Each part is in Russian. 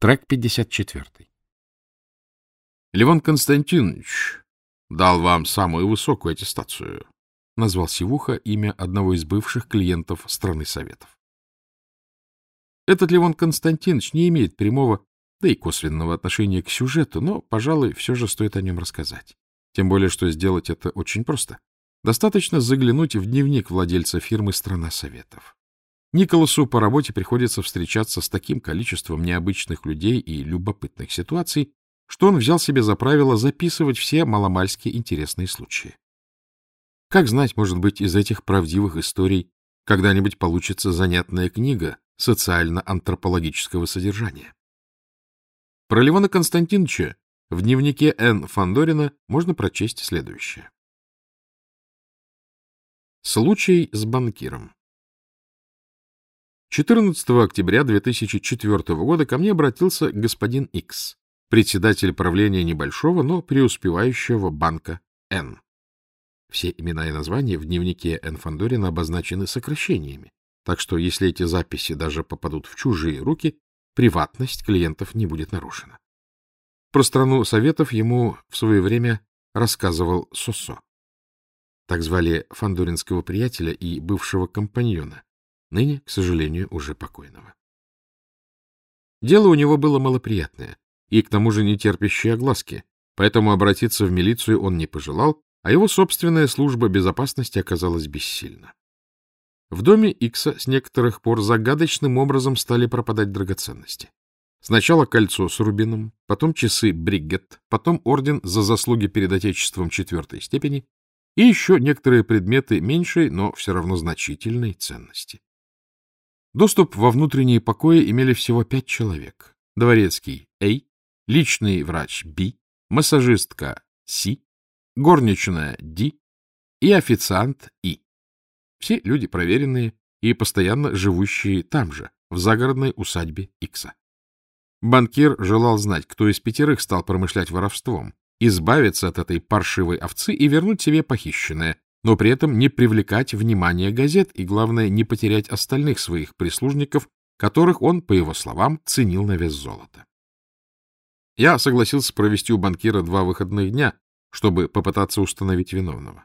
Трек 54. Левон Константинович дал вам самую высокую аттестацию, назвал Сивуха имя одного из бывших клиентов страны Советов. Этот Левон Константинович не имеет прямого, да и косвенного отношения к сюжету, но, пожалуй, все же стоит о нем рассказать. Тем более, что сделать это очень просто. Достаточно заглянуть в дневник владельца фирмы «Страна Советов». Николасу по работе приходится встречаться с таким количеством необычных людей и любопытных ситуаций, что он взял себе за правило записывать все маломальски интересные случаи. Как знать, может быть, из этих правдивых историй когда-нибудь получится занятная книга социально-антропологического содержания. Про Левона Константиновича в дневнике Н. Фандорина можно прочесть следующее. Случай с банкиром. 14 октября 2004 года ко мне обратился господин X, председатель правления небольшого, но преуспевающего банка Н. Все имена и названия в дневнике Н. Фандорина обозначены сокращениями, так что если эти записи даже попадут в чужие руки, приватность клиентов не будет нарушена. Про страну советов ему в свое время рассказывал Сосо. Так звали фандоринского приятеля и бывшего компаньона, ныне, к сожалению, уже покойного. Дело у него было малоприятное и, к тому же, не терпящее огласки, поэтому обратиться в милицию он не пожелал, а его собственная служба безопасности оказалась бессильна. В доме Икса с некоторых пор загадочным образом стали пропадать драгоценности. Сначала кольцо с рубином, потом часы Бриггет, потом орден за заслуги перед Отечеством четвертой степени и еще некоторые предметы меньшей, но все равно значительной ценности. Доступ во внутренние покои имели всего пять человек. Дворецкий А, личный врач Б, массажистка С, горничная Д и официант И. Все люди проверенные и постоянно живущие там же, в загородной усадьбе Икса. Банкир желал знать, кто из пятерых стал промышлять воровством, избавиться от этой паршивой овцы и вернуть себе похищенное, но при этом не привлекать внимание газет и, главное, не потерять остальных своих прислужников, которых он, по его словам, ценил на вес золота. Я согласился провести у банкира два выходных дня, чтобы попытаться установить виновного.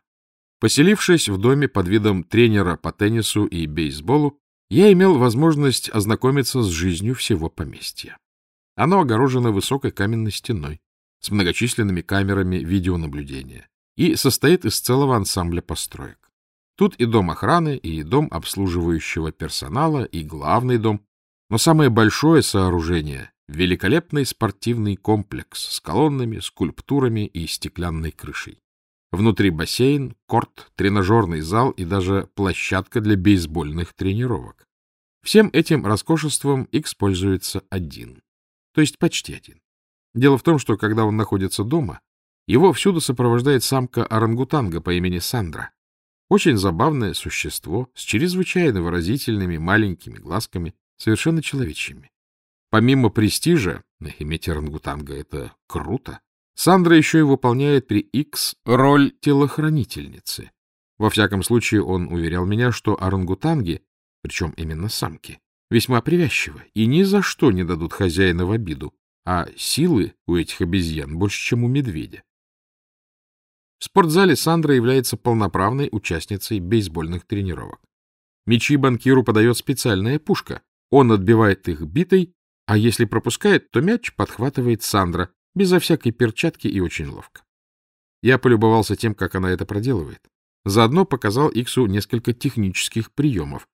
Поселившись в доме под видом тренера по теннису и бейсболу, я имел возможность ознакомиться с жизнью всего поместья. Оно огорожено высокой каменной стеной с многочисленными камерами видеонаблюдения и состоит из целого ансамбля построек. Тут и дом охраны, и дом обслуживающего персонала, и главный дом. Но самое большое сооружение — великолепный спортивный комплекс с колоннами, скульптурами и стеклянной крышей. Внутри бассейн, корт, тренажерный зал и даже площадка для бейсбольных тренировок. Всем этим роскошеством X пользуется один. То есть почти один. Дело в том, что когда он находится дома, его всюду сопровождает самка орангутанга по имени Сандра. Очень забавное существо с чрезвычайно выразительными маленькими глазками, совершенно человечьими. Помимо престижа, иметь орангутанга — это круто, Сандра еще и выполняет при X роль телохранительницы. Во всяком случае, он уверял меня, что орангутанги, причем именно самки, весьма привязчивы и ни за что не дадут хозяина в обиду, а силы у этих обезьян больше, чем у медведя. В спортзале Сандра является полноправной участницей бейсбольных тренировок. Мячи банкиру подает специальная пушка. Он отбивает их битой, а если пропускает, то мяч подхватывает Сандра, безо всякой перчатки и очень ловко. Я полюбовался тем, как она это проделывает. Заодно показал Иксу несколько технических приемов.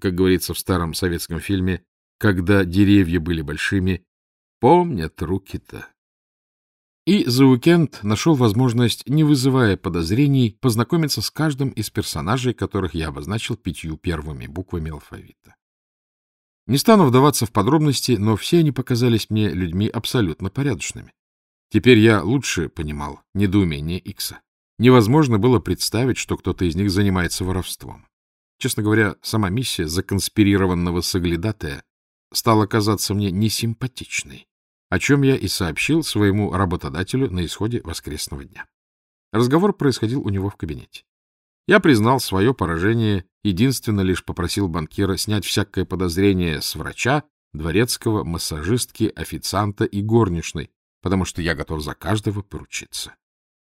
Как говорится в старом советском фильме, когда деревья были большими, помнят руки-то. И за уикенд нашел возможность, не вызывая подозрений, познакомиться с каждым из персонажей, которых я обозначил пятью первыми буквами алфавита. Не стану вдаваться в подробности, но все они показались мне людьми абсолютно порядочными. Теперь я лучше понимал недоумение Икса. Невозможно было представить, что кто-то из них занимается воровством. Честно говоря, сама миссия законспирированного соглядатая стала казаться мне несимпатичной о чем я и сообщил своему работодателю на исходе воскресного дня. Разговор происходил у него в кабинете. Я признал свое поражение, единственно лишь попросил банкира снять всякое подозрение с врача дворецкого, массажистки, официанта и горничной, потому что я готов за каждого поручиться.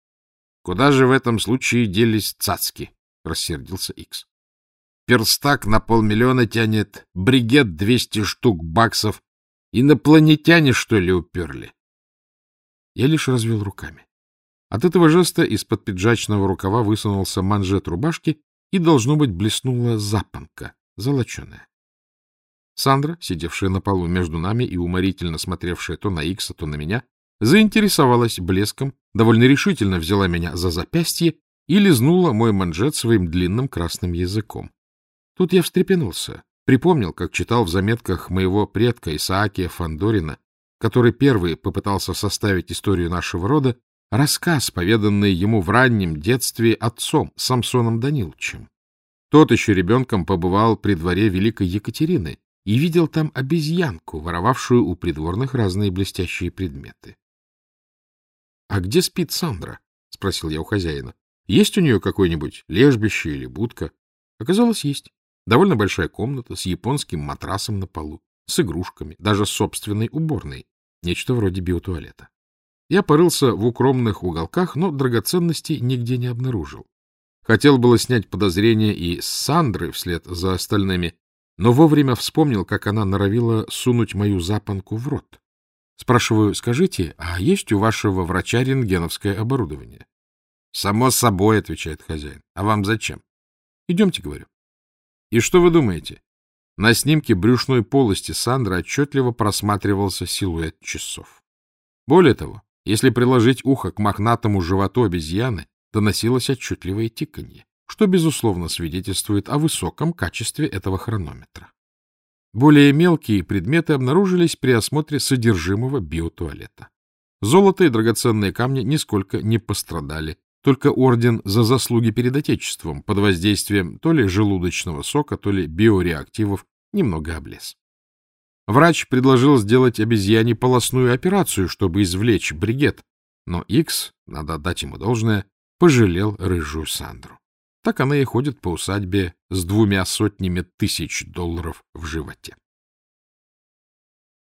— Куда же в этом случае делись цацки? — рассердился Икс. — Перстак на полмиллиона тянет, бригет двести штук баксов. Инопланетяне, что ли, уперли? Я лишь развел руками. От этого жеста из-под пиджачного рукава высунулся манжет рубашки и, должно быть, блеснула запонка, золоченая. Сандра, сидевшая на полу между нами и уморительно смотревшая то на Икса, то на меня, заинтересовалась блеском, довольно решительно взяла меня за запястье и лизнула мой манжет своим длинным красным языком. Тут я встрепенулся, припомнил, как читал в заметках моего предка Исаакия Фандорина, который первый попытался составить историю нашего рода, рассказ, поведанный ему в раннем детстве отцом Самсоном Даниловичем. Тот еще ребенком побывал при дворе Великой Екатерины и видел там обезьянку, воровавшую у придворных разные блестящие предметы. — А где спит Сандра? — спросил я у хозяина. — Есть у нее какое-нибудь лежбище или будка? Оказалось, есть. Довольно большая комната с японским матрасом на полу, с игрушками, даже с собственной уборной, нечто вроде биотуалета. Я порылся в укромных уголках, но драгоценностей нигде не обнаружил. Хотел было снять подозрения и с Сандры вслед за остальными, но вовремя вспомнил, как она норовила сунуть мою запонку в рот. Спрашиваю, скажите, а есть у вашего врача рентгеновское оборудование? — Само собой, — отвечает хозяин. — А вам зачем? — Идемте, — говорю. И что вы думаете? На снимке брюшной полости Сандры отчетливо просматривался силуэт часов. Более того, если приложить ухо к мохнатому животу обезьяны, доносилось отчетливое тиканье, что, безусловно, свидетельствует о высоком качестве этого хронометра. Более мелкие предметы обнаружились при осмотре содержимого биотуалета. Золото и драгоценные камни нисколько не пострадали, только орден за заслуги перед Отечеством под воздействием то ли желудочного сока, то ли биореактивов немного облез. Врач предложил сделать обезьяне полостную операцию, чтобы извлечь бригет, но Икс, надо отдать ему должное, пожалел рыжую Сандру. Так она и ходит по усадьбе с двумя сотнями тысяч долларов в животе.